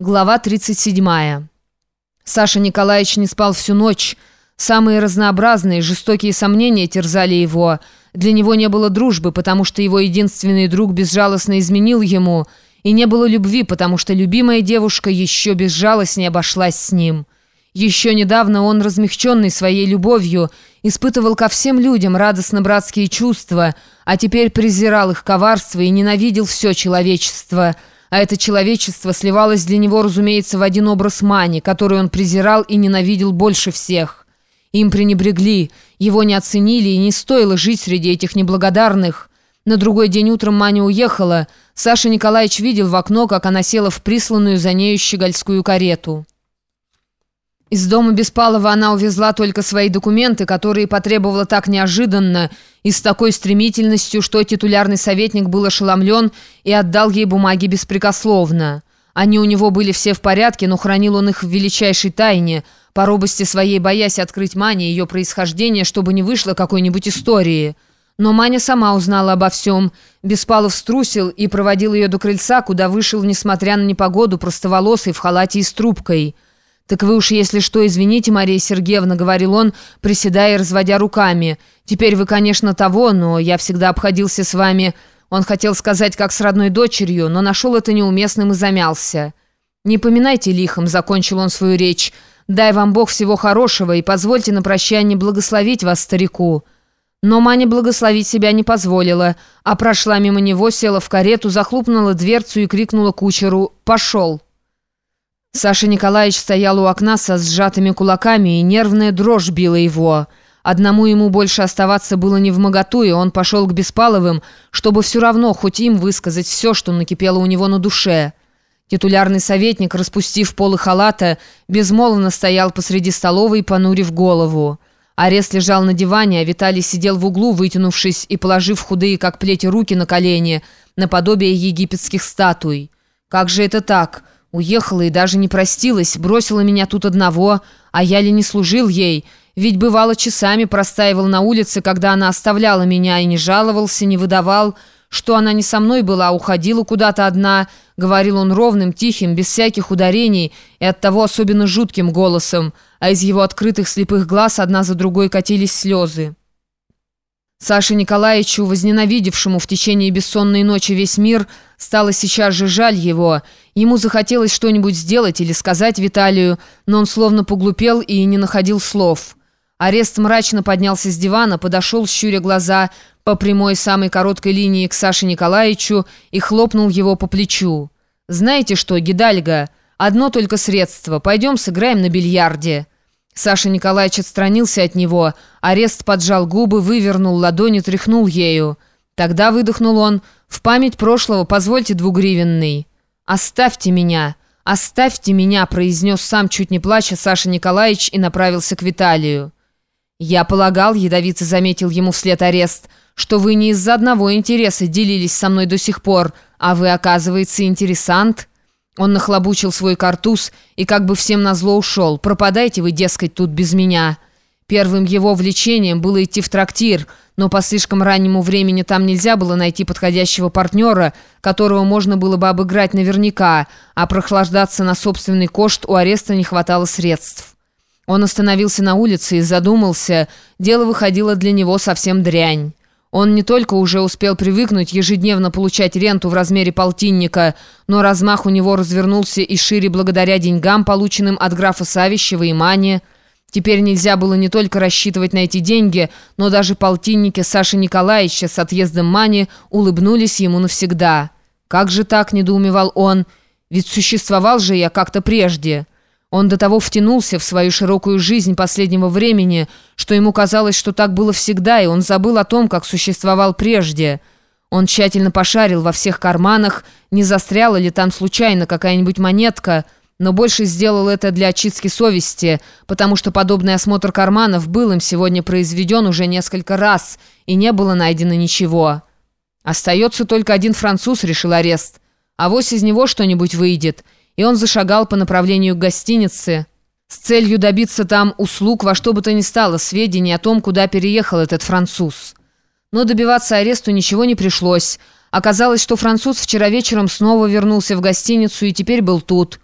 Глава 37. Саша Николаевич не спал всю ночь. Самые разнообразные, жестокие сомнения терзали его. Для него не было дружбы, потому что его единственный друг безжалостно изменил ему, и не было любви, потому что любимая девушка еще безжалостнее обошлась с ним. Еще недавно он, размягченный своей любовью, испытывал ко всем людям радостно-братские чувства, а теперь презирал их коварство и ненавидел все человечество – а это человечество сливалось для него, разумеется, в один образ Мани, который он презирал и ненавидел больше всех. Им пренебрегли, его не оценили, и не стоило жить среди этих неблагодарных. На другой день утром Маня уехала. Саша Николаевич видел в окно, как она села в присланную за нею щегольскую карету. Из дома Беспалова она увезла только свои документы, которые потребовала так неожиданно и с такой стремительностью, что титулярный советник был ошеломлен и отдал ей бумаги беспрекословно. Они у него были все в порядке, но хранил он их в величайшей тайне, по робости своей боясь открыть Мане ее происхождение, чтобы не вышло какой-нибудь истории. Но Маня сама узнала обо всем. Беспалов струсил и проводил ее до крыльца, куда вышел, несмотря на непогоду, простоволосый в халате и с трубкой. «Так вы уж, если что, извините, Мария Сергеевна», — говорил он, приседая и разводя руками. «Теперь вы, конечно, того, но я всегда обходился с вами...» Он хотел сказать, как с родной дочерью, но нашел это неуместным и замялся. «Не поминайте лихом», — закончил он свою речь. «Дай вам Бог всего хорошего и позвольте на прощание благословить вас, старику». Но Маня благословить себя не позволила, а прошла мимо него, села в карету, захлопнула дверцу и крикнула кучеру «Пошел!». Саша Николаевич стоял у окна со сжатыми кулаками, и нервная дрожь била его. Одному ему больше оставаться было не в моготу, и он пошел к Беспаловым, чтобы все равно хоть им высказать все, что накипело у него на душе. Титулярный советник, распустив полы халата, безмолвно стоял посреди столовой, понурив голову. Арест лежал на диване, а Виталий сидел в углу, вытянувшись и положив худые, как плети, руки на колени, наподобие египетских статуй. «Как же это так?» Уехала и даже не простилась, бросила меня тут одного, а я ли не служил ей? Ведь бывало часами простаивал на улице, когда она оставляла меня, и не жаловался, не выдавал, что она не со мной была, а уходила куда-то одна, говорил он ровным, тихим, без всяких ударений и оттого особенно жутким голосом, а из его открытых слепых глаз одна за другой катились слезы. Саше Николаевичу, возненавидевшему в течение бессонной ночи весь мир, стало сейчас же жаль его. Ему захотелось что-нибудь сделать или сказать Виталию, но он словно поглупел и не находил слов. Арест мрачно поднялся с дивана, подошел, щуря глаза, по прямой самой короткой линии к Саше Николаевичу и хлопнул его по плечу. «Знаете что, Гидальга, одно только средство. Пойдем сыграем на бильярде». Саша Николаевич отстранился от него. Арест поджал губы, вывернул ладони, тряхнул ею. Тогда выдохнул он. «В память прошлого позвольте двугривенный». «Оставьте меня! Оставьте меня!» произнес сам, чуть не плача, Саша Николаевич и направился к Виталию. «Я полагал, ядовито заметил ему вслед арест, что вы не из-за одного интереса делились со мной до сих пор, а вы, оказывается, интересант». Он нахлобучил свой картуз и как бы всем назло ушел. «Пропадайте вы, дескать, тут без меня». Первым его влечением было идти в трактир, но по слишком раннему времени там нельзя было найти подходящего партнера, которого можно было бы обыграть наверняка, а прохлаждаться на собственный кошт у ареста не хватало средств. Он остановился на улице и задумался, дело выходило для него совсем дрянь. Он не только уже успел привыкнуть ежедневно получать ренту в размере полтинника, но размах у него развернулся и шире благодаря деньгам, полученным от графа Савищева и Мани. Теперь нельзя было не только рассчитывать на эти деньги, но даже полтинники Саши Николаевича с отъездом Мани улыбнулись ему навсегда. «Как же так?» – недоумевал он. «Ведь существовал же я как-то прежде». Он до того втянулся в свою широкую жизнь последнего времени, что ему казалось, что так было всегда, и он забыл о том, как существовал прежде. Он тщательно пошарил во всех карманах, не застряла ли там случайно какая-нибудь монетка, но больше сделал это для очистки совести, потому что подобный осмотр карманов был им сегодня произведен уже несколько раз, и не было найдено ничего. «Остается только один француз», — решил арест. «Авось из него что-нибудь выйдет» и он зашагал по направлению к гостинице с целью добиться там услуг во что бы то ни стало сведений о том, куда переехал этот француз. Но добиваться аресту ничего не пришлось. Оказалось, что француз вчера вечером снова вернулся в гостиницу и теперь был тут –